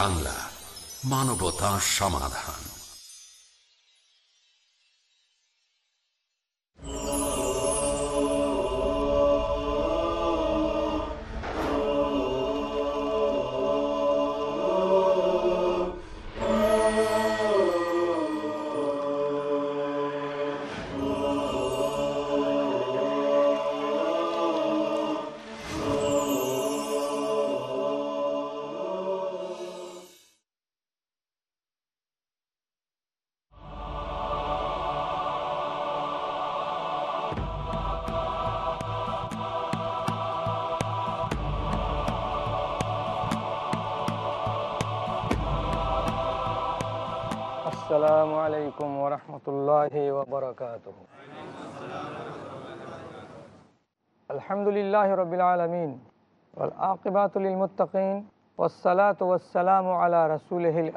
বাংলা মানবতা সমাধান।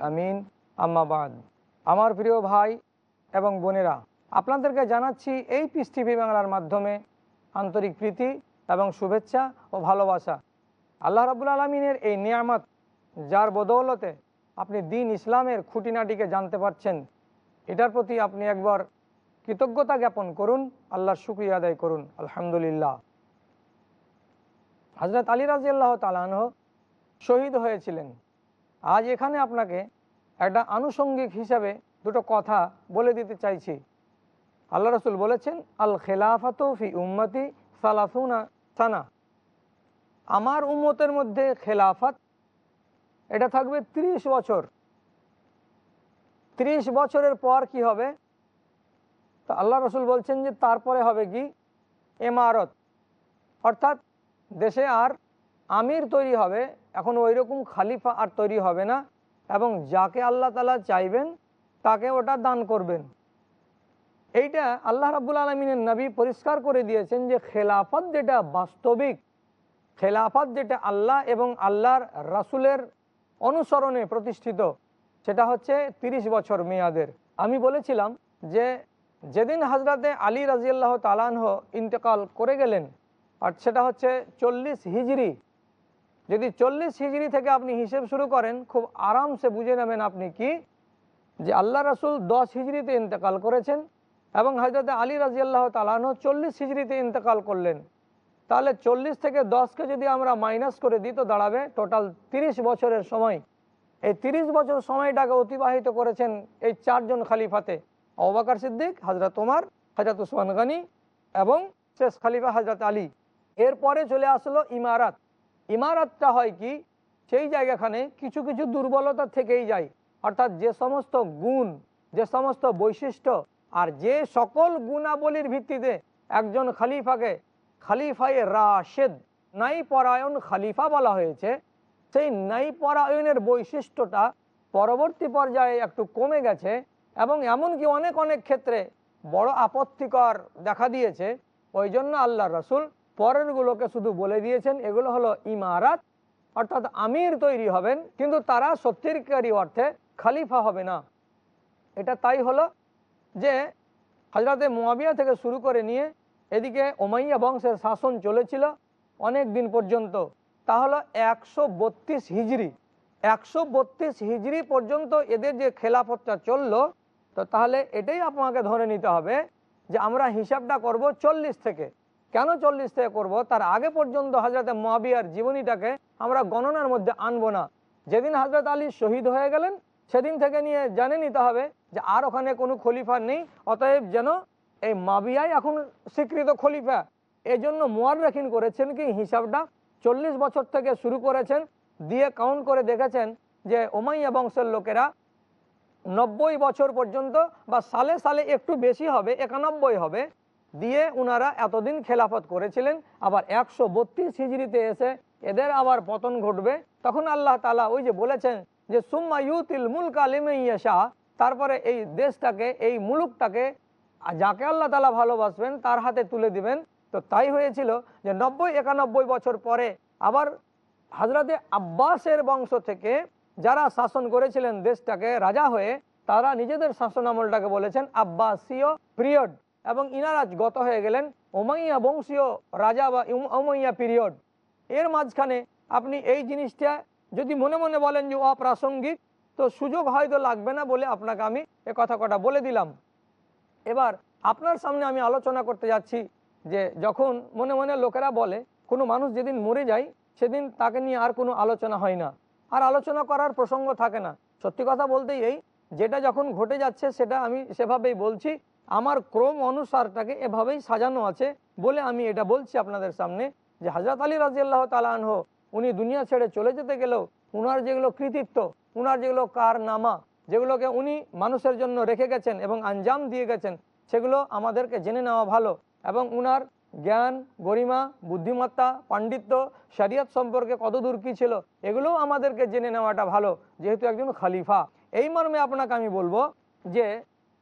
আমিন। আমার প্রিয় ভাই এবং বোনেরা, আপনাদেরকে জানাচ্ছি এই পিস টিভি বাংলার মাধ্যমে আন্তরিক প্রীতি এবং শুভেচ্ছা ও ভালোবাসা। আল্লাহ রাবুল আলমিনের এই নিয়ামত, যার বদৌলতে আপনি দিন ইসলামের খুঁটিনাটিকে জানতে পারছেন, এটার প্রতি আপনি একবার কৃতজ্ঞতা জ্ঞাপন করুন, আল্লাহর শুক্রিয়া আদায় করুন। আলহামদুলিল্লাহ। হজরত আলী রাজি আল্লাহ তালানহ শহীদ হয়েছিলেন। আজ এখানে আপনাকে একটা আনুষঙ্গিক হিসাবে দুটো কথা বলে দিতে চাইছি। আল্লাহ রসুল বলেছেন, আল খেলাফাত ফি উম্মতি সালাসুনা সানা। আমার উম্মতের মধ্যে খেলাফত, এটা থাকবে ৩০ বছর। ৩০ বছরের পর কি হবে? তা আল্লাহ রসুল বলছেন যে তারপরে হবে কি? এমারত। অর্থাৎ দেশে আর আমির তৈরি হবে, এখন ওই রকম খালিফা আর তৈরি হবে না, এবং যাকে আল্লাহ তালা চাইবেন, তাকে ওটা দান করবেন। এইটা আল্লাহ রাবুল আলমিনের নবী পরিষ্কার করে দিয়েছেন যে খেলাফত যেটা বাস্তবিক, খেলাফত যেটা আল্লাহ এবং আল্লাহর রাসুলের অনুসরণে প্রতিষ্ঠিত, সেটা হচ্ছে ৩০ বছর মেয়াদের। আমি বলেছিলাম যে যেদিন হাজরাতে আলী রাজিয়াল্লাহ তালানহ ইন্তেকাল করে গেলেন আর সেটা হচ্ছে চল্লিশ হিজড়ি। যদি চল্লিশ হিজড়ি থেকে আপনি হিসেব শুরু করেন, খুব আরামসে বুঝে নেবেন আপনি কি? যে আল্লাহ রাসুল দশ হিজড়িতে ইন্তেকাল করেছেন এবং হজরত আলী রাজিয়াল্লাহ তালানহ চল্লিশ হিজড়িতে ইন্তেকাল করলেন। তাহলে চল্লিশ থেকে দশকে যদি আমরা মাইনাস করে দিই, তো দাঁড়াবে টোটাল ৩০ বছরের সময়। এই ৩০ বছর সময়টাকে অতিবাহিত করেছেন এই চারজন খালিফাতে। অবাকার সিদ্দিক হজরত উমার হজরত উসমান গানি এবং শেষ খালিফা হজরত আলী। এরপরে চলে আসলো ইমারাত। ইমারাতটা হয় কি? সেই জায়গাখানে কিছু কিছু দুর্বলতা থেকেই যায়। অর্থাৎ যে সমস্ত গুণ, যে সমস্ত বৈশিষ্ট্য আর যে সকল গুণাবলীর ভিত্তিতে একজন খালিফাকে খালিফায় রাশেদ নাই পরায়ণ খালিফা বলা হয়েছে, সেই নাই পরায়ণের বৈশিষ্ট্যটা পরবর্তী পর্যায়ে একটু কমে গেছে এবং এমনকি অনেক অনেক ক্ষেত্রে বড় আপত্তিকর দেখা দিয়েছে। ওই জন্য আল্লাহ রসুল পরেরগুলোকে শুধু বলে দিয়েছেন, এগুলো হলো ইমারাত, অর্থাৎ আমির তৈরি হবেন, কিন্তু তারা সত্যিকারী অর্থে খালিফা হবে না। এটা তাই হলো যে হজরতে মোয়াবিয়া থেকে শুরু করে নিয়ে এদিকে ওমাইয়া বংশের শাসন চলেছিল অনেক দিন পর্যন্ত। তাহলে একশো বত্রিশ হিজড়ি একশো বত্রিশ হিজড়ি পর্যন্ত এদের যে খেলাফতটা চলল, তো তাহলে এটাই আপনাকে ধরে নিতে হবে যে আমরা হিসাবটা করব চল্লিশ থেকে। কেন চল্লিশ থেকে করব? তার আগে পর্যন্ত হজরত মহাবিয়ার জীবনীটাকে আমরা গণনার মধ্যে আনব না। যেদিন হজরত আলী শহীদ হয়ে গেলেন, সেদিন থেকে নিয়ে জানে নিতে হবে যে আর ওখানে কোনো খলিফা নেই, অতএব যেন এই মাবিয়াই এখন স্বীকৃত খলিফা। এই জন্য মোয়াররাখিন করেছেন কি? হিসাবটা চল্লিশ বছর থেকে শুরু করেছেন, দিয়ে কাউন্ট করে দেখেছেন যে ওমাইয়া বংশের লোকেরা নব্বই বছর পর্যন্ত বা সালে সালে একটু বেশি হবে, একানব্বই হবে। দিয়ে উনারা এতদিন খেলাফত করেছিলেন, আবার একশো বত্রিশ হিজড়িতে এসে এদের আবার পতন ঘটবে। তখন আল্লাহ তালা ওই যে বলেছেন যে, সুম্মা ইউতিল মুলক শাহ তারপরে এই দেশটাকে, এই মুলুকটাকে, যাকে আল্লাহ তালা ভালোবাসবেন, তার হাতে তুলে দিবেন। তো তাই হয়েছিল যে, নব্বই, একানব্বই বছর পরে আবার হাজরাতে আব্বাসের বংশ থেকে যারা শাসন করেছিলেন দেশটাকে রাজা হয়ে, তারা নিজেদের শাসন আমলটাকে বলেছেন আব্বাসীয় পিরিয়ড। এবং ইনারাজ গত হয়ে গেলেন ওমাইয়া বংশীয় রাজা বা ওমাইয়া পিরিয়ড এর মাঝখানে আপনি এই জিনিসটা যদি মনে মনে বলেন যে অপ্রাসঙ্গিক তো সুযোগ হয়তো লাগবে না বলে আপনাকে আমি এ কথা কটা বলে দিলাম। এবার আপনার সামনে আমি আলোচনা করতে যাচ্ছি যে, যখন মনে মনে লোকেরা বলে, কোনো মানুষ যেদিন মরে যায়, সেদিন তাকে নিয়ে আর কোনো আলোচনা হয় না। আর আলোচনা করার প্রসঙ্গ থাকে না। সত্যি কথা বলতেই এই, যেটা যখন ঘটে যাচ্ছে সেটা আমি সেভাবেই বলছি। আমার ক্রম অনুসারটাকে এভাবেই সাজানো আছে বলে আমি এটা বলছি আপনাদের সামনে যে হাজরত আলী রাজিয়াল্লাহ তালানহ উনি দুনিয়া ছেড়ে চলে যেতে গেলেও উনার যেগুলো কৃতিত্ব, উনার যেগুলো কারনামা, যেগুলোকে উনি মানুষের জন্য রেখে গেছেন এবং আঞ্জাম দিয়ে গেছেন, সেগুলো আমাদেরকে জেনে নেওয়া ভালো এবং উনার জ্ঞান, গরিমা, বুদ্ধিমত্তা, পাণ্ডিত্য, শরিয়ত সম্পর্কে কতদূর কী ছিল, এগুলোও আমাদেরকে জেনে নেওয়াটা ভালো, যেহেতু একজন খালিফা। এই মর্মে আপনাকে আমি বলব যে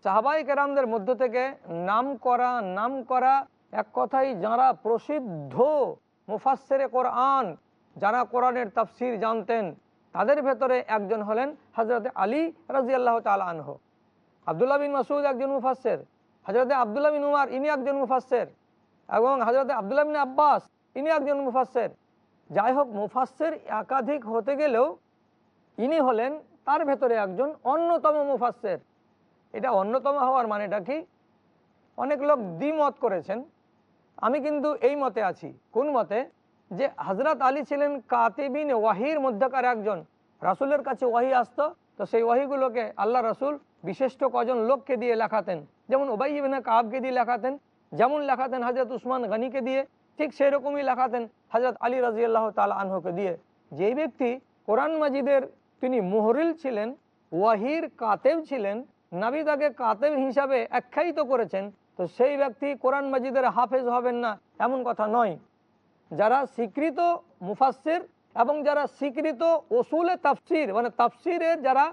সাহাবাই কেরামদের মধ্য থেকে নাম করা নাম করা এক কথাই যারা প্রসিদ্ধ মুফাসের কোরআন, যারা কোরআনের তাফসির জানতেন, তাদের ভেতরে একজন হলেন হজরত আলী রাজিয়াল্লাহ তাল আনহ। আবদুল্লাহ বিন মাসুদ একজন মুফাসের হজরত আবদুল্লাহ বিন উমার, ইনি একজন মুফাসের এবং হজরত আবদুল্লাহ বিন আব্বাস, ইনি একজন মুফাসের যাই হোক মুফাসের একাধিক হতে গেলেও ইনি হলেন তার ভেতরে একজন অন্যতম মুফাসের এটা অন্যতম হওয়ার মানেটা কি? অনেক লোক দ্বিমত করেছেন। আমি কিন্তু এই মতে আছি। কোন মতে? যে হজরত আলী ছিলেন কাতিবিন ওয়াহির মধ্যকার একজন। রাসুলের কাছে ওয়াহি আসতো। তো সেই ওয়াহিগুলোকে আল্লাহ রাসুল বিশিষ্ট কজন লোককে দিয়ে লেখাতেন। যেমন ওবাই ইবিন কাবকে দিয়ে লেখাতেন। যেমন লেখাতেন হজরত উসমান গনিকে দিয়ে। ঠিক সেই রকমই লেখাতেন হজরত আলী রাজিয়াল্লাহ তাল আনহুকে দিয়ে। যেই ব্যক্তি কোরআন মাজিদের তিনি মুহরিল ছিলেন, ওয়াহির কাতেব ছিলেন নাবি তাকে কাতেব হিসাবে আখ্যায়িত করেছেন। তো সেই ব্যক্তি কোরআন মাজিদের হাফেজ হবেন না, এমন কথা নয়। যারা স্বীকৃত মুফাসির এবং যারা স্বীকৃত ওসুলে তাফসির মানে তাফসিরের যারা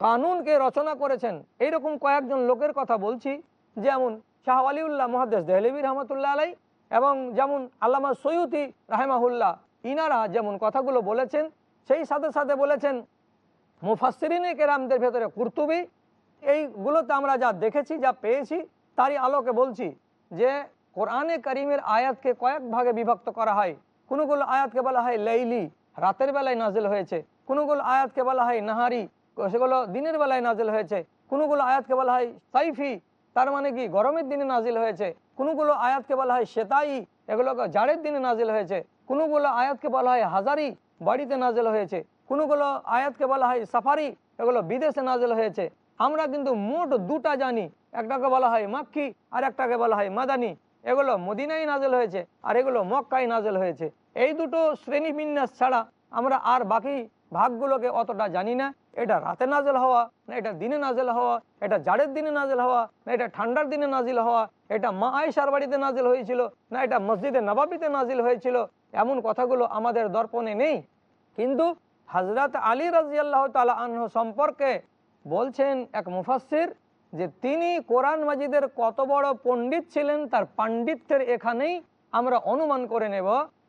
কানুনকে রচনা করেছেন, এইরকম কয়েকজন লোকের কথা বলছি। যেমন শাহ আলিউল্লাহ মহাদেশ দেহলেবী রহমতুল্লাহ আলাই এবং যেমন আল্লামা সৈয়দি রাহেমাহুল্লাহ, ইনারা যেমন কথাগুলো বলেছেন, সেই সাথে সাথে বলেছেন মুফাসরিনে কেরামদের ভেতরে কুর্তুবি এইগুলোতে আমরা যা দেখেছি, যা পেয়েছি, তারই আলোকে বলছি যে কোরআনে করিমের আয়াতকে কয়েক ভাগে বিভক্ত করা হয়। কোনোগুলো আয়াতকে বলা হয় লেইলি, রাতের বেলায় নাজিল হয়েছে। কোনোগুলো আয়াতকে বলা হয় নাহারি, সেগুলো দিনের বেলায় নাজিল হয়েছে। কোনোগুলো আয়াতকে বলা হয় সাইফি, তার মানে কি গরমের দিনে নাজিল হয়েছে। কোনোগুলো আয়াতকে বলা হয় সেতাই এগুলোকে জাড়ের দিনে নাজিল হয়েছে। কোনোগুলো আয়াতকে বলা হয় হাজারি, বাড়িতে নাজিল হয়েছে। কোনোগুলো আয়াতকে বলা হয় সাফারি, এগুলো বিদেশে নাজিল হয়েছে। আমরা কিন্তু মোট দুটা জানি। একটাকে বলা হয় মাক্কি, আর একটাকে বলা হয় মাদানি। এগুলো মদিনায় নাজেল হয়েছে, আর এগুলো মক্কায় নাজেল হয়েছে। এই দুটো শ্রেণি বিন্যাস ছাড়া আমরা আর বাকি ভাগগুলোকে অতটা জানি না। এটা রাতে নাজেল হওয়া, না এটা দিনে নাজেল হওয়া এটা জাড়ের দিনে নাজেল হওয়া, না এটা ঠান্ডার দিনে নাজিল হওয়া, এটা মা আয়সার বাড়িতে নাজিল হয়েছিল, না এটা মসজিদে নবাবিতে নাজিল হয়েছিল। এমন কথাগুলো আমাদের দর্পণে নেই। কিন্তু হজরত আলী রাজিয়াল্লাহ তালা আনহ সম্পর্কে বলছেন এক মুফাসির যে তিনি কোরআন মাজিদের কত বড় পণ্ডিত ছিলেন, তার পাণ্ডিত্যের এখানেই আমরা অনুমান করে নেব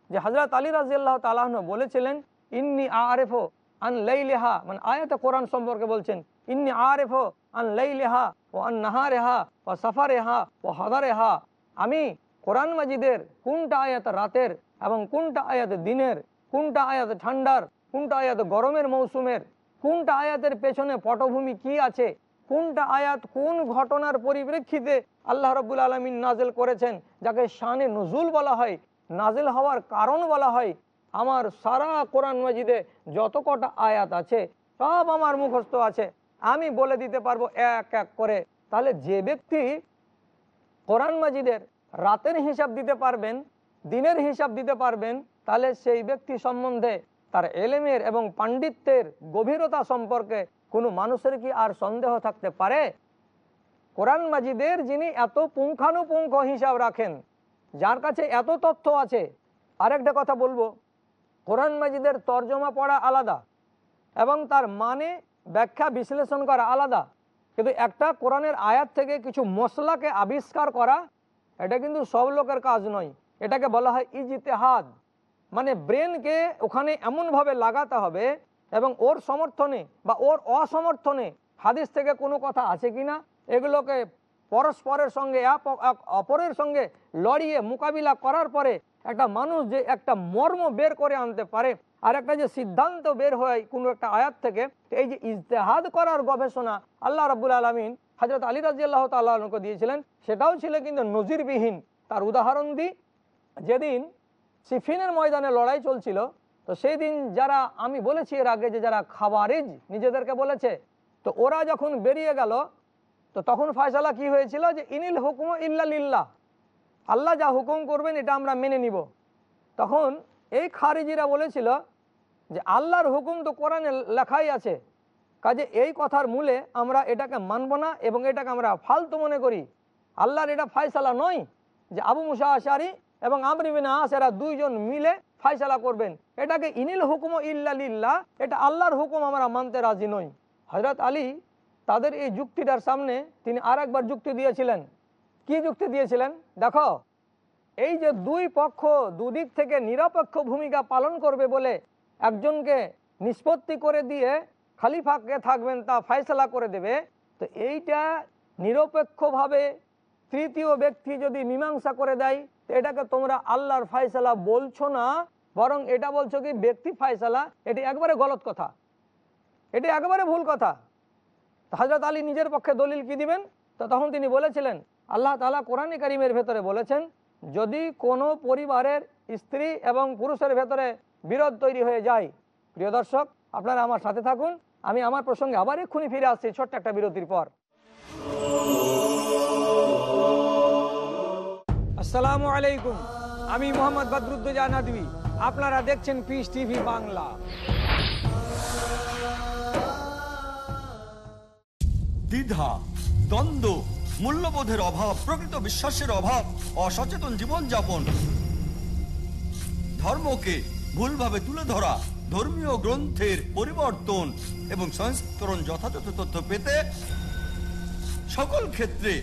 যে হজরত আলী রাজিয়াল্লাহ তালাহন বলেছিলেন, ইন্নি আরেফো আন লেহা মানে আয়াতে কোরআন সম্পর্কে বলছেন, ইন্নি আরেফো আন লেহা ও আন নাহারেহা ও সাফারেহা ও হদারেহা আমি কোরআন মাজিদের কোনটা আয়াত রাতের এবং কোনটা আয়াত দিনের, কোনটা আয়াত ঠান্ডার, কোনটা আয়াত গরমের মৌসুমের কোনটা আয়াতের পেছনে পটভূমি কি আছে? কোনটা আয়াত কোন ঘটনার পরিপ্রেক্ষিতে আল্লাহ রবুল আলমিন নাজেল করেছেন? যাকে শানে নজুল বলা হয় নাজেল হওয়ার কারণ বলা হয়, আমার সারা কোরআন মজিদে যত কটা আয়াত আছে, সব আমার মুখস্থ আছে। আমি বলে দিতে পারব এক এক করে। তাহলে যে ব্যক্তি কোরআন মাজিদের রাতের হিসাব দিতে পারবেন, দিনের হিসাব দিতে পারবেন, তাহলে সেই ব্যক্তি সম্বন্ধে তার এলেমের এবং পাণ্ডিত্যের গভীরতা সম্পর্কে কোনো মানুষের কি আর সন্দেহ থাকতে পারে? কোরআন মাজিদের যিনি এত পুঙ্খানুপুঙ্খ হিসাব রাখেন, যার কাছে এত তথ্য আছে, আরেকটা কথা বলব, কোরআন মাজিদের তর্জমা পড়া আলাদা এবং তার মানে ব্যাখ্যা বিশ্লেষণ করা আলাদা। কিন্তু একটা কোরআনের আয়াত থেকে কিছু মশলাকে আবিষ্কার করা, এটা কিন্তু সব লোকের কাজ নয়। এটাকে বলা হয় ইজতেহাদ। মানে ব্রেনকে ওখানে এমনভাবে লাগাতে হবে এবং ওর সমর্থনে বা ওর অসমর্থনে হাদিস থেকে কোনো কথা আছে কি না, এগুলোকে পরস্পরের সঙ্গে অপরের সঙ্গে লড়িয়ে মোকাবিলা করার পরে একটা মানুষ যে একটা মর্ম বের করে আনতে পারে আর একটা যে সিদ্ধান্ত বের হয় কোনো একটা আয়াত থেকে, এই যে ইজতেহাদ করার গবেষণা আল্লাহ রাবুল আলমিন হজরত আলী রাজি আল্লাহ তাল্লাহকে দিয়েছিলেন, সেটাও ছিল কিন্তু নজিরবিহীন। তার উদাহরণ দিই, যেদিন সিফিনের ময়দানে লড়াই চলছিল। তো সেই দিন যারা, আমি বলেছি এর আগে যে যারা খাবারিজ নিজেদেরকে বলেছে, তো ওরা যখন বেরিয়ে গেল, তো তখন ফয়সালা কি হয়েছিল যে, ইনিল হুকুম ইল্লা লিল্লাহ, আল্লাহ যা হুকুম করবেন এটা আমরা মেনে নিব। তখন এই খারিজিরা বলেছিল যে, আল্লাহর হুকুম তো কোরআনে লেখাই আছে, কাজে এই কথার মূলে আমরা এটাকে মানব না এবং এটাকে আমরা ফালতু মনে করি। আল্লাহর এটা ফায়সালা নয় যে, আবু মুসা আশারি এবং আমরিবিন আস, এরা দুইজন মিলে ফাইসালা করবেন। এটাকে ইনিল হুকুম ইল্লা লিল্লাহ, এটা আল্লাহর হুকুম, আমরা মানতে রাজি নই। হজরত আলী তাদের এই যুক্তিটার সামনে তিনি আর একবার যুক্তি দিয়েছিলেন। কি যুক্তি দিয়েছিলেন? দেখো, এই যে দুই পক্ষ দুদিক থেকে নিরপেক্ষ ভূমিকা পালন করবে বলে একজনকে নিষ্পত্তি করে দিয়ে খালিফাকে থাকবেন তা ফয়সলা করে দেবে, তো এইটা নিরপেক্ষভাবে তৃতীয় ব্যক্তি যদি মীমাংসা করে দেয় এটাকে তোমরা আল্লাহর ফয়সলা বলছো না, বরং এটা বলছো কি ব্যক্তি ফয়সলা, এটি একবারে গলত কথা। এটি একবারে ভুল কথা। হজরত আলী নিজের পক্ষে দলিল কি দিবেন? তো তখন তিনি বলেছিলেন, আল্লাহ তালা কোরআনী কারিমের ভেতরে বলেছেন, যদি কোনো পরিবারের স্ত্রী এবং পুরুষের ভেতরে বিরোধ তৈরি হয়ে যায়, প্রিয় দর্শক, আপনারা আমার সাথে থাকুন, আমি আমার প্রসঙ্গে আবার এক্ষুনি ফিরে আসছি ছোট্ট একটা বিরতির পর। আসসালামু আলাইকুম। আমি মোহাম্মদ বদরুদ্দোজা নদী আপনারা দেখছেন পিস টিভি বাংলা। দ্বিধা, দ্বন্দ্ব, মূল্যবোধের অভাব, প্রকৃত বিশ্বাসের অভাব, অসচেতন জীবনযাপন। ধর্মকে ভুলভাবে তুলে ধরা, ধর্মীয় গ্রন্থের পরিবর্তন এবং সংস্করণ যথাযথ তথ্য পেতে সকল ক্ষেত্রে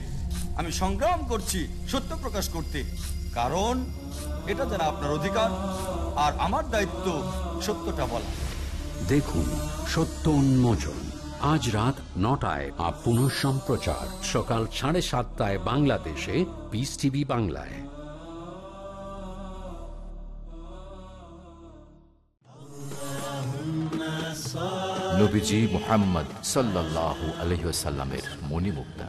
আমি সংগ্রাম করছি সত্য প্রকাশ করতে। কারণ এটা যারা আপনার অধিকার আর আমার দায়িত্ব সত্যটা বলা। দেখুন সত্য উন্মোচন। আজ রাত নটায় আর পুনঃ সম্প্রচার সকাল সাড়ে সাতটায় বাংলাদেশে পিস টিভি বাংলায়। নবীজি মোহাম্মদ সাল্লাহ আলহিসাল্লামের মণিমুক্তা।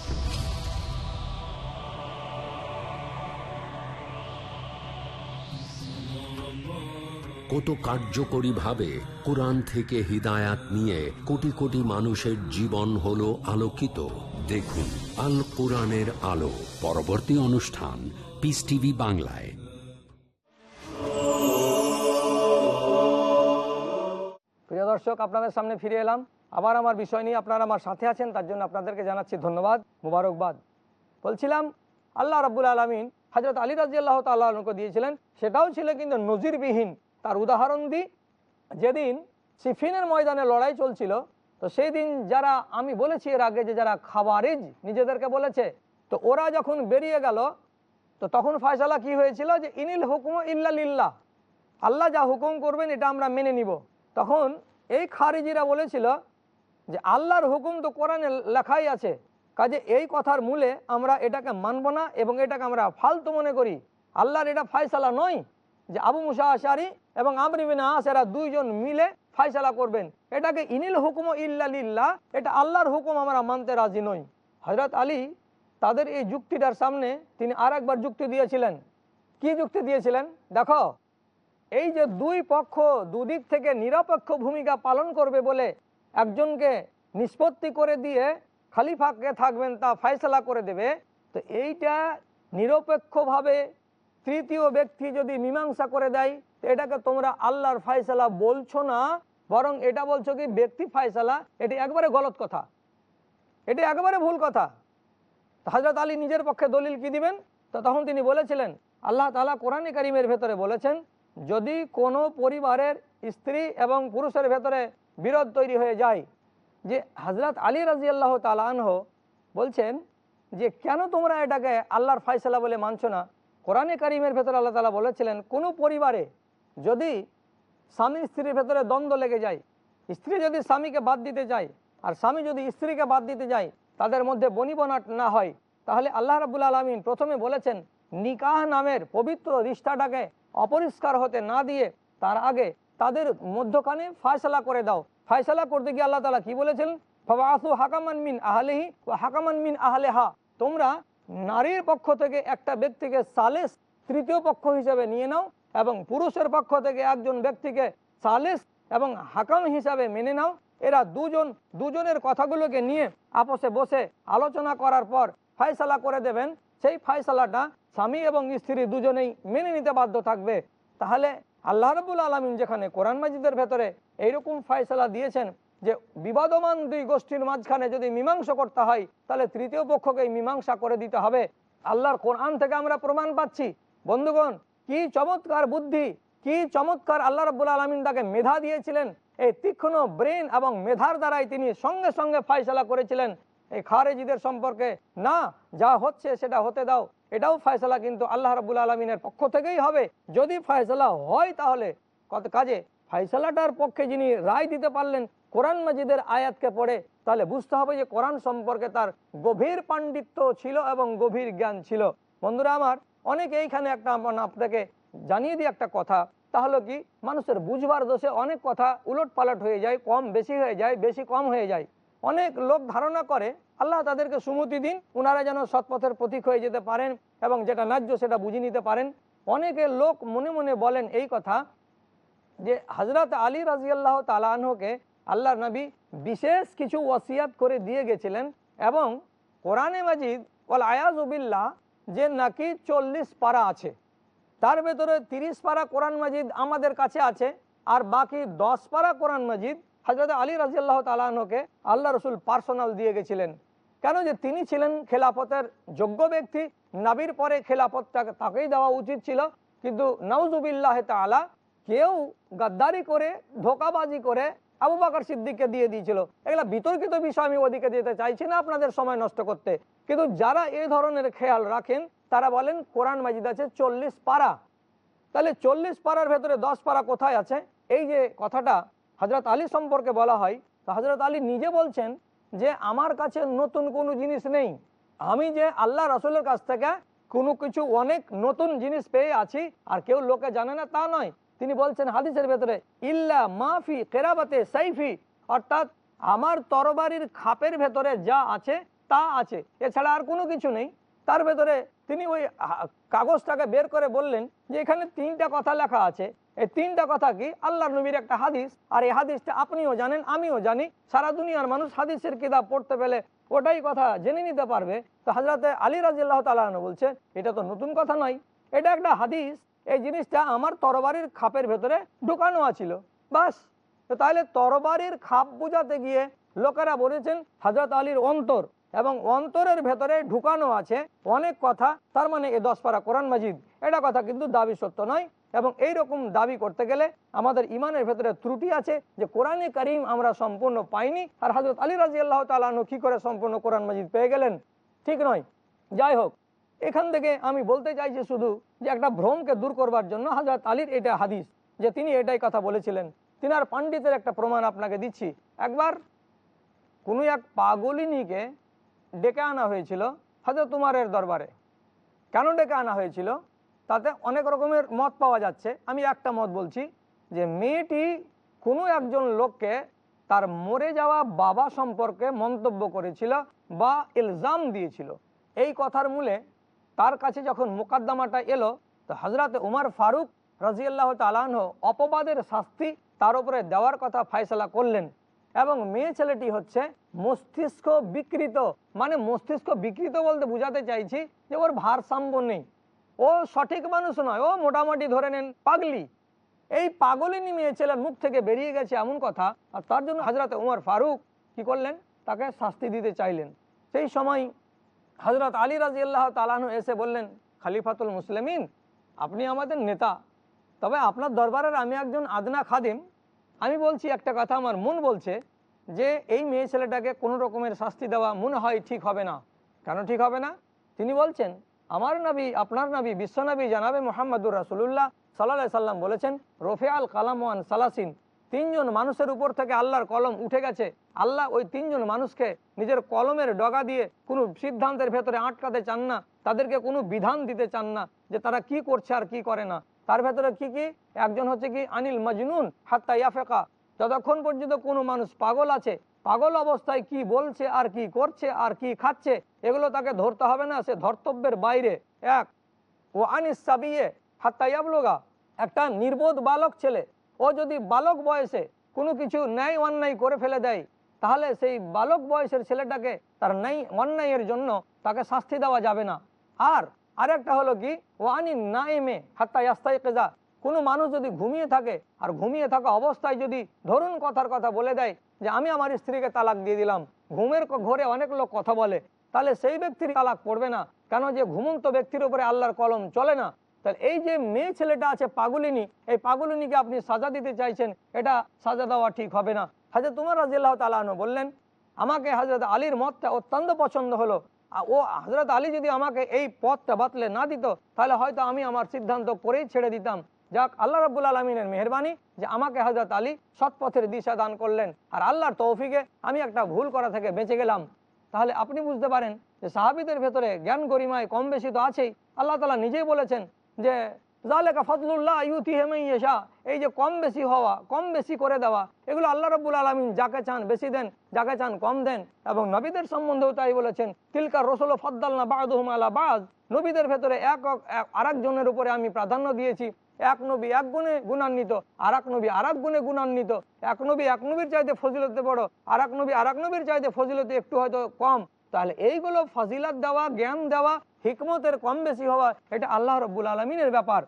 কত কার্যকরীভাবে কোরআন থেকে হিদায়াত নিয়ে কোটি কোটি মানুষের জীবন হলো আলোকিত। দেখুন, আল কোরআনের আলো। পরবর্তী অনুষ্ঠান পিস টিভি বাংলায়। প্রিয় দর্শক, আপনাদের সামনে ফিরে এলাম। আবার আমার বিষয় নিয়ে আপনারা আমার সাথে আছেন, তার জন্য আপনাদেরকে জানাচ্ছি ধন্যবাদ, মুবারকবাদ। বলছিলাম, আল্লাহ রাবুল আলমিন হজরত আলী রাজি আল্লাহ তাল্লাহকে দিয়েছিলেন, সেটাও ছিল কিন্তু নজিরবিহীন। তার উদাহরণ দিই। যেদিন সিফিনের ময়দানে লড়াই চলছিল, তো সেই দিন যারা, আমি বলেছি এর আগে যে যারা খাবারিজ নিজেদেরকে বলেছে, তো ওরা যখন বেরিয়ে গেল, তো তখন ফয়সালা কি হয়েছিল যে, ইনিল হুকুম ইল্লা লিল্লাহ, আল্লাহ যা হুকুম করবেন এটা আমরা মেনে নিব। তখন এই খারিজিরা বলেছিল যে, আল্লাহর হুকুম তো কোরআনে লেখাই আছে, কাজে এই কথার মূলে আমরা এটাকে মানব না এবং এটাকে আমরা ফালতু মনে করি। আল্লাহর এটা ফায়সালা নয়। যে আবু মুসা আশারি এবং আমরিবিন আসারা দুইজন মিলে ফাইসালা করবেন। এটাকে ইনিল হুকুম ইল্লালিল্লাহ এটা আল্লাহর হুকুম, আমরা মানতে রাজি নই। হজরত আলী তাদের এই যুক্তিটার সামনে তিনি আর একবার যুক্তি দিয়েছিলেন। কি যুক্তি দিয়েছিলেন? দেখো, এই যে দুই পক্ষ দুদিক থেকে নিরপেক্ষ ভূমিকা পালন করবে বলে একজনকে নিষ্পত্তি করে দিয়ে খালিফাকে থাকবেন তা ফয়সলা করে দেবে, তো এইটা নিরপেক্ষভাবে তৃতীয় ব্যক্তি যদি মীমাংসা করে দেয় এটাকে তোমরা আল্লাহর ফয়সলা বলছো না, বরং এটা বলছো কি ব্যক্তি ফয়সলা, এটি একবারে গলত কথা। এটি একবারে ভুল কথা। হজরত আলী নিজের পক্ষে দলিল কি দিবেন? তো তখন তিনি বলেছিলেন, আল্লাহ তালা কোরআন করিমের ভেতরে বলেছেন, যদি কোনো পরিবারের স্ত্রী এবং পুরুষের ভেতরে বিরোধ তৈরি হয়ে যায়, যে হজরত আলী রাজি আল্লাহ তালাহ বলছেন যে কেন তোমরা এটাকে আল্লাহর ফাইসলা বলে মানছো না? কোরআনে কারিমের ভেতরে আল্লাহ তালা বলেছিলেন, কোনো পরিবারে যদি স্বামী স্ত্রীর ভেতরে দ্বন্দ্ব লেগে যায়, স্ত্রী যদি স্বামীকে বাদ দিতে চায় আর স্বামী যদি স্ত্রীকে বাদ দিতে যায়, তাদের মধ্যে বনিবনাট না হয়, তাহলে আল্লাহ রাবুল আলমিন প্রথমে বলেছেন, নিকাহ নামের পবিত্র রিষ্টাটাকে অপরিষ্কার হতে না দিয়ে তার আগে তাদের মধ্যখানে ফায়সলা করে দাও। ফায়সলা করতে গিয়ে আল্লাহ তালা কি বলেছেন? ফবাসু হাকামান মিন আহলেহি ও হাকামান মিন আহলেহা। তোমরা নারীর পক্ষ থেকে একটা ব্যক্তিকে সালেস তৃতীয় পক্ষ হিসেবে নিয়ে নাও এবং পুরুষের পক্ষ থেকে একজন ব্যক্তিকে সালেস এবং হাকাম হিসাবে মেনে নাও। এরা দুজন, দুজনের কথাগুলোকে নিয়ে আপসে বসে আলোচনা করার পর ফায়সালা করে দেবেন। সেই ফায়সালাটা স্বামী এবং স্ত্রী দুজনেই মেনে নিতে বাধ্য থাকবে। তাহলে আল্লাহ রবুল আলমিন যেখানে কোরআন মাজিদের ভেতরে এইরকম ফায়সালা দিয়েছেন যে বিবাদমান দুই গোষ্ঠীর মাঝখানে যদি মীমাংসা করতে হয়, তাহলে তৃতীয় পক্ষকে মীমাংসা করে দিতে হবে। আল্লাহর কোরআন থেকে আমরা প্রমাণ পাচ্ছি। বন্ধুগণ, কি চমৎকার বুদ্ধি, কি চমৎকার আল্লাহ রব্বুল আলমিন তাকে মেধা দিয়েছিলেন। এই তীক্ষ্ণ ব্রেন এবং মেধার দ্বারাই তিনি সঙ্গে সঙ্গে ফায়সালা করেছিলেন। এই খারেজিদের সম্পর্কে, না, যা হচ্ছে সেটা হতে দাও। এটাও ফয়সলা কিন্তু আল্লাহ রবুল আলমিনের পক্ষ থেকেই হবে। যদি ফয়সলা হয় তাহলে, কত কাজে, ফয়সলাটার পক্ষে যিনি রায় দিতে পারলেন কোরআন মাজিদের আয়াতকে পড়ে, তাহলে বুঝতে হবে যে কোরআন সম্পর্কে তার গভীর পাণ্ডিত্য ছিল এবং গভীর জ্ঞান ছিল। বন্ধুরা আমার, অনেকে এইখানে একটা আমার আপনাকে জানিয়ে দিই একটা কথা তাহলে কি, মানুষের বুঝবার দোষে অনেক কথা উলট পালট হয়ে যায়, কম বেশি হয়ে যায়, বেশি কম হয়ে যায়। অনেক লোক ধারণা করে, আল্লাহ তাদেরকে সুমতি দিন ওনারা যেন সৎপথের প্রতীক হয়ে যেতে পারেন এবং যেটা ন্যায্য সেটা বুঝে নিতে পারেন। অনেকে লোক মনে মনে বলেন এই কথা যে হজরত আলী রাজিয়াল্লাহ তালাহকে আল্লাহ নবী বিশেষ কিছু ওয়াসিয়াত করে দিয়ে গেছিলেন এবং কোরআনে মাজিদ ওল আয়াজুবিল্লাহ যে নাকি চল্লিশ পারা আছে। তার ভেতরে তিরিশ পারা কোরআন মাজিদ আমাদের কাছে আছে আর বাকি দশ পারা কোরআন মাজিদ হজরত আলী রাজিয়াল্লাহ তালাহকে আল্লাহ রসুল পার্সোনাল দিয়ে গেছিলেন। কেন যে তিনি ছিলেন খেলাফতের যোগ্য ব্যক্তি, নাবির পরে খেলাফতটা তাকেই দেওয়া উচিত ছিল। কিন্তু নওজুবিল্লাহ তালা কেউ গাদ্দারি করে, ধোকাবাজি করে আবু বাকর সিদ্দিককে দিয়ে দিয়েছিল। এগুলা বিতর্কিত বিষয় আমি ওদিকে দিতে চাইছি না, আপনাদের সময় নষ্ট করতে। কিন্তু যারা এই ধরনের খেয়াল রাখেন, তারা বলেন, কোরআন মাজিদ আছে চল্লিশ পারা। তাহলে চল্লিশ পারার ভেতরে দশ পারা কোথায় আছে? এই যে কথাটা হজরত আলী সম্পর্কে বলা হয়, তো হজরত আলী নিজে বলছেন যে, আমার কাছে নতুন কোনো জিনিস নেই। আমি যে আল্লাহ রসুলের কাছ থেকে কোনো কিছু অনেক নতুন জিনিস পেয়ে আছি, আর কেউ লোকে জানে না তা নয়। তিনি বলছেন হাদিসের ভেতরে, ইল্লা মাফি কেরাবাতে সাইফি অর্থাৎ আমার তরবারির খাপের ভেতরে যা আছে, তা আছে। এছাড়া আর কোনো কিছু নেই। তার ভেতরে তিনি ওই কাগজটাকে বের করে বললেন যে, এখানে তিনটা কথা লেখা আছে। এই তিনটা কথা কি? আল্লাহ নবীর একটা হাদিস। আর এই হাদিসটা আপনিও জানেন, আমিও জানি। সারা দুনিয়ার মানুষ হাদিসের কিতাব পড়তে পেলে ওটাই কথা জেনে নিতে পারবে। তো হাজরাতে আলী রাজিল্লাহ তালানো বলছে, এটা তো নতুন কথা নয়। এটা একটা হাদিস। এই জিনিসটা আমার তরবারির খাপের ভেতরে ঢুকানো আছিল। বাস তাহলে তরবারির খাপ বোঝাতে গিয়ে লোকেরা বলেছেন হাজরত আলীর অন্তর এবং অন্তরের ভেতরে ঢুকানো আছে অনেক কথা, তার মানে এ দশ পারা কোরআন মাজিদ। এটা কথা কিন্তু দাবি সত্য নয় এবং এই রকম দাবি করতে গেলে আমাদের ইমানের ভেতরে ত্রুটি আছে যে কোরআনে করিম আমরা সম্পূর্ণ পাইনি। আর হজরত আলী রাজি আল্লাহ তালু কি করে সম্পূর্ণ কোরআন মাজিদ পেয়ে গেলেন? ঠিক নয়। যাই হোক এখান থেকে আমি বলতে চাইছি শুধু যে একটা ভ্রমকে দূর করবার জন্য হজরত আলীর এটা হাদিস, যে তিনি এটাই কথা বলেছিলেন। তিনি আর পাণ্ডিতের একটা প্রমাণ আপনাকে দিচ্ছি। একবার কোনো এক পাগলিনীকে ডেকে আনা হয়েছিল হজরত উমারের দরবারে। কেন ডেকে আনা হয়েছিল? তাতে অনেক রকমের মত পাওয়া যাচ্ছে। আমি একটা মত বলছি যে মেয়েটি কোনো একজন লোককে তার মরে যাওয়া বাবা সম্পর্কে মন্তব্য করেছিল বা ইলজাম দিয়েছিল। এই কথার মূলে তার কাছে যখন মোকদ্দমাটা এলো, তো হজরত উমর ফারুক রাজিয়াল্লাহ তালাহ অপবাদের শাস্তি তার উপরে দেওয়ার কথা ফায়সলা করলেন। এবং মেয়ে ছেলেটি হচ্ছে মস্তিষ্ক বিকৃত। মানে মস্তিষ্ক বিকৃত বলতে বোঝাতে চাইছি যে ওর ভারসাম্য নেই। ও সঠিক মানুষ নয়, ও মোটামুটি ধরে নেন পাগলি। এই পাগলিনী মেয়ে ছেলের মুখ থেকে বেরিয়ে গেছে এমন কথা, আর তার জন্য হাজরাতে উমর ফারুক কি করলেন? তাকে শাস্তি দিতে চাইলেন। সেই সময় হজরত আলী রাজি আল্লাহ তালাহু এসে বললেন, খালিফাতুল মুসলিমিন, আপনি আমাদের নেতা, তবে আপনার দরবারের আমি একজন আদনা খাদিম। আমি বলছি একটা কথা, আমার মন বলছে যে এই মেয়ে ছেলেটাকে কোনো রকমের শাস্তি দেওয়া মনে হয় ঠিক হবে না। কেন ঠিক হবে না? তিনি বলছেন, আমার নবী, আপনার নবী বিশ্বনবী জানাবে মোহাম্মদুর রাসুল্লাহ সাল্লাহ সাল্লাম বলেছেন রফে আল কালামান সালাসিন তিনজন মানুষের উপর থেকে আল্লাহর কলম উঠে গেছে। আল্লাহ ওই তিনজন মানুষকে নিজের কলমের ডগা দিয়ে কোনো সিদ্ধান্তের ভেতরে আটকাতে চান না, তাদেরকে কোনো বিধান দিতে চান না যে তারা কি করছে আর কি করে না। তার ভেতরে কি কি? একজন হচ্ছে কি? আনিল মজনুন, হাত্তা ইয়াফেকা। যতক্ষণ পর্যন্ত কোনো মানুষ পাগল আছে, পাগল অবস্থায় কি বলছে আর কি করছে আর কি খাচ্ছে, এগুলো তাকে ধরতে হবে না, সে ধর্তব্যের বাইরে। এক, ও আনিস সাবিয়ে হাত্তা ইয়াবলোগা, একটা নির্বোধ বালক ছেলে ও যদি বালক বয়সে কোনো কিছু ন্যায় অন্যায় করে ফেলে দেয়, তাহলে সেই বালক বয়সের ছেলেটাকে তার ন্যায় অন্যায়ের জন্য তাকে শাস্তি দেওয়া যাবে না। আর আরেকটা হলো কি ও আনি নাইমে হাত্তা ইয়াস্তাই কেজা কোনো মানুষ যদি ঘুমিয়ে থাকে, আর ঘুমিয়ে থাকা অবস্থায় যদি ধরুন কথার কথা বলে দেয় যে, আমি আমার স্ত্রীকে তালাক দিয়ে দিলাম, ঘুমের ঘরে অনেক লোক কথা বলে তাহলে সেই ব্যক্তির তালাক পড়বে না। কেন যে ঘুমন্ত ব্যক্তির উপরে আল্লাহর কলম চলে না তাহলে এই যে মেয়ে ছেলেটা আছে পাগুলিনী, এই পাগুলিনীকে আপনি সাজা দিতে চাইছেন, এটা সাজা দেওয়া ঠিক হবে না। হাজরত তোমার রাজিয়াল্লাহ তালাহনু বললেন, আমাকে হজরত আলীর মতটা অত্যন্ত পছন্দ হলো। ও হজরত আলী যদি আমাকে এই পথটা বাতলে না দিত, তাহলে হয়তো আমি আমার সিদ্ধান্ত করেই ছেড়ে দিতাম। যাক, আল্লাহ রব্বুল আলমিনের মেহরবানি যে আমাকে হজরত আলী সৎ পথের দিশা দান করলেন। আর আল্লাহর তৌফিকে আমি একটা ভুল করা থেকে বেঁচে গেলাম। তাহলে আপনি বুঝতে পারেন যে সাহাবিদের ভেতরে জ্ঞান গরিমায় কম বেশি তো আছেই। আল্লাহ তালা নিজেই বলেছেন যে জালেকা ফজলুল্লাহ ইউতি হেমাইয়েশা এই যে কম বেশি হওয়া, কম বেশি করে দেওয়া, এগুলো আল্লাহ রব্বুল আলমিন যাকে চান বেশি দেন, যাকে চান কম দেন। এবং নবীদের সম্বন্ধেও তাই বলেছেন, তিলকা রসল ফদ্দাল না বাদুহম আলা বাজ নবীদের ভেতরে এক আর জনের উপরে আমি প্রাধান্য দিয়েছি। এক নবী এক গুণে গুণান্বিত আর এক নবী আর এক গুণে গুণান্বিত। এক নবী এক নবীর চাইতে ফজিলতে বড় আর এক নবী আর এক নবীর চাইতে ফজিলতে একটু হয়তো কম। তাহলে এইগুলো ফজিলাত দেওয়া, জ্ঞান দেওয়া হিকমতের কম বেশি হওয়া, এটা আল্লাহ রব্বুল আলমিনের ব্যাপার।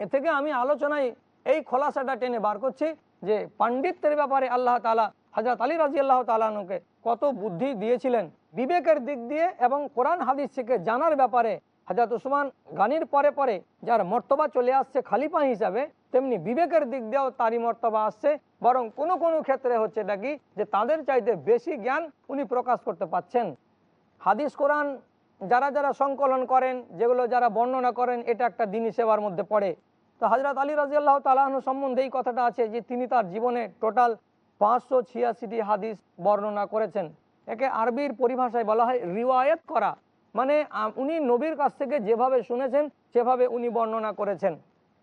এ থেকে আমি আলোচনায় এই খোলাসাটা টেনে বার করছি যে পাণ্ডিত্যের ব্যাপারে আল্লাহ তালা হাজরত আলী রাজি আল্লাহ তালানুকে কত বুদ্ধি দিয়েছিলেন। বিবেকের দিক দিয়ে এবং কোরআন হাদিস থেকে জানার ব্যাপারে হাজরত উসমান গানির পরে পরে যার মর্তবা চলে আসছে খালিফা হিসাবে, তেমনি বিবেকের দিক দিয়েও তারই মর্তবা আসছে। বরং কোনো কোনো ক্ষেত্রে হচ্ছে এটা কি, যে তাদের চাইতে বেশি জ্ঞান উনি প্রকাশ করতে পাচ্ছেন। হাদিস কোরআন যারা যারা সংকলন করেন, যেগুলো যারা বর্ণনা করেন, এটা একটা দিনই সেবার মধ্যে পড়ে। তো হজরত আলী রাজিয়াল্লাহ তালাহনু সম্বন্ধে এই কথাটা আছে যে, তিনি তার জীবনে টোটাল পাঁচশো ছিয়াশিটি হাদিস বর্ণনা করেছেন। একে আরবির পরিভাষায় বলা হয় রিওয়ায়ত করা। মানে উনি নবীর কাছ থেকে যেভাবে শুনেছেন, সেভাবে উনি বর্ণনা করেছেন।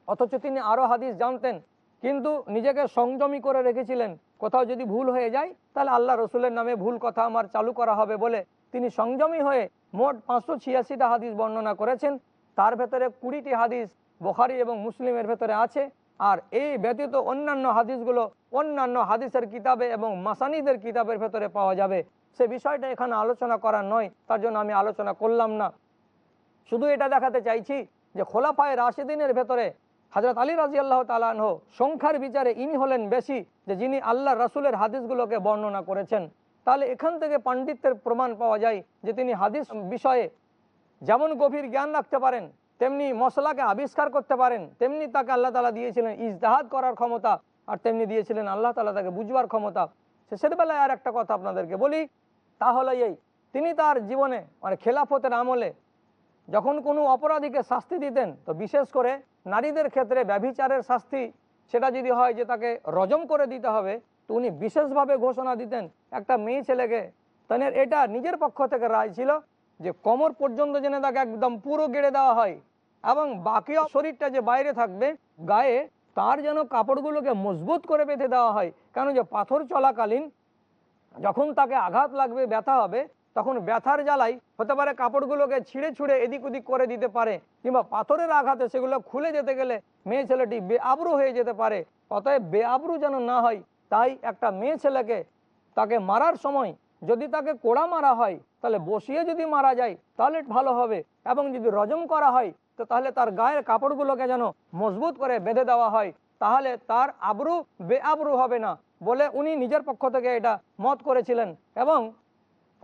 অথচ তিনি আরও হাদিস জানতেন, কিন্তু নিজেকে সংযমী করে রেখেছিলেন। কোথাও যদি ভুল হয়ে যায়, তাহলে আল্লাহ রসুলের নামে ভুল কথা আমার চালু করা হবে বলে তিনি সংযমী হয়ে মোট পাঁচশো ছিয়াশিটা হাদিস বর্ণনা করেছেন। তার ভেতরে কুড়িটি হাদিস বোখারি এবং মুসলিমের ভেতরে আছে। আর এই ব্যতীত অন্যান্য হাদিসগুলো অন্যান্য হাদিসের কিতাবে এবং মাসানিদের কিতাবের ভেতরে পাওয়া যাবে। সে বিষয়টা এখানে আলোচনা করা নয়, তার জন্য আমি আলোচনা করলাম না। শুধু এটা দেখাতে চাইছি যে খোলাফায় রাশিদিনের ভেতরে হজরত আলী রাজি আল্লাহ তালাহ সংখ্যার বিচারে ইনি হলেন বেশি যে যিনি আল্লাহ রসুলের হাদিসগুলোকে বর্ণনা করেছেন। তাহলে এখান থেকে পাণ্ডিত্যের প্রমাণ পাওয়া যায় যে তিনি হাদিস বিষয়ে যেমন গভীর জ্ঞান রাখতে পারেন, তেমনি মশলাকে আবিষ্কার করতে পারেন, তেমনি তাকে আল্লাহ তালা দিয়েছিলেন ইজদাহাদ করার ক্ষমতা আর তেমনি দিয়েছিলেন আল্লাহ তালা তাকে বুঝবার ক্ষমতা। শেষের বেলায় আর একটা কথা আপনাদেরকে বলি তাহলে এই, তিনি তার জীবনে মানে খেলাফতের আমলে যখন কোনো অপরাধীকে শাস্তি দিতেন, তো বিশেষ করে নারীদের ক্ষেত্রে ব্যভিচারের শাস্তি, সেটা যদি হয় যে তাকে রজম করে দিতে হবে তো উনি বিশেষভাবে ঘোষণা দিতেন একটা মেয়ে ছেলেকে। তাহলে এটা নিজের পক্ষ থেকে রায় ছিল যে কোমর পর্যন্ত যেন তাকে একদম পুরো গেড়ে দেওয়া হয় এবং বাকি শরীরটা যে বাইরে থাকবে, গায়ে তার যেন কাপড়গুলোকে মজবুত করে বেঁধে দেওয়া হয়। কেন যে পাথর চলাকালীন যখন তাকে আঘাত লাগবে, ব্যথা হবে, তখন ব্যথার জ্বালাই হতে পারে কাপড়গুলোকে ছিঁড়ে ছুঁড়ে এদিক ওদিক করে দিতে পারে কিংবা পাথরের আঘাতে সেগুলো খুলে যেতে গেলে মেয়ে ছেলেটি বেআবরু হয়ে যেতে পারে। অতএব বেআবরু যেন না হয় তাই একটা মেয়ে ছেলেকে তাকে মারার সময় যদি তাকে কোড়া মারা হয়, তাহলে বসিয়ে যদি মারা যায়, তাহলে ভালো হবে। এবং যদি রজম করা হয়, তো তাহলে তার গায়ের কাপড়গুলোকে যেন মজবুত করে বেঁধে দেওয়া হয়, তাহলে তার আবরু বেআবরু হবে না বলে উনি নিজের পক্ষ থেকে এটা মত করেছিলেন। এবং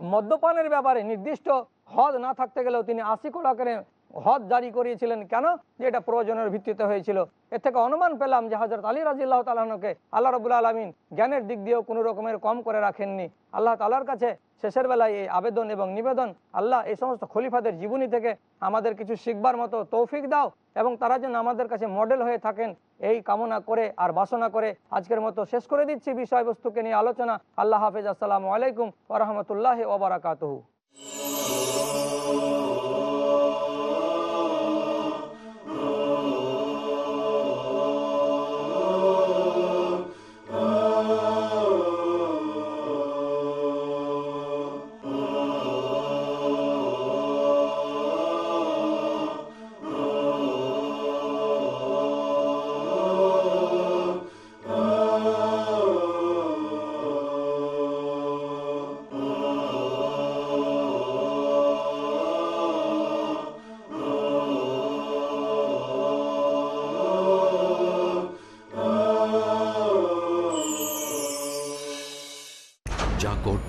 মদ্যপানের ব্যাপারে নির্দিষ্ট হদ না থাকতে গেলেও তিনি আশি কোড়া করে হদ জারি করিয়েছিলেন কেন? যে এটা প্রয়োজনের ভিত্তিতে হয়েছিল। এর থেকে অনুমান পেলাম যে হজরত আলী রাজিল্লাহ তালাহকে আল্লাহ রবুল্লা আলমিন জ্ঞানের দিক দিয়েও কোনো রকমের কম করে রাখেননি। আল্লাহ তালার কাছে শেষের বেলায় এই আবেদন এবং নিবেদন আল্লাহ এই সমস্ত খলিফাদের জীবনী থেকে আমাদের কিছু শিখবার মতো তৌফিক দাও এবং তারা যেন আমাদের কাছে মডেল হয়ে থাকেন, এই কামনা করে আর বাসনা করে আজকের মতো শেষ করে দিচ্ছি বিষয়বস্তুকে নিয়ে আলোচনা। আল্লাহ হাফিজ। আসসালামু আলাইকুম ওরহমতুল্লাহ ওবরাকাতহু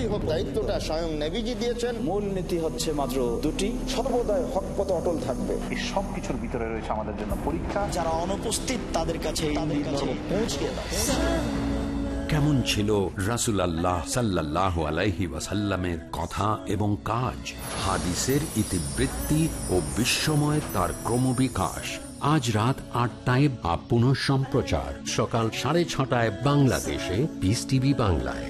যেভাবেই হোক দায়িত্বটা স্বয়ং নেভিজি দিয়েছেন। মূল নীতি হচ্ছে মাত্র দুটি। সর্বদাই হক পথে অটল থাকবে। এই সব কিছুর ভিতরে রয়েছে আমাদের জন্য পরীক্ষা। যারা অনুপস্থিত তাদের কাছে পৌঁছে কেমন ছিল রাসুল আল্লাহ সাল্লাহ আলাইহি ওয়াসাল্লামের কথা এবং কাজ? হাদিসের ইতিবৃত্তি ও বিশ্বময় তার ক্রমবিকাশ। আজ রাত আটটায় বা পুনঃ সম্প্রচার সকাল সাড়ে ছটায় বাংলাদেশে পিস টিভি বাংলায়।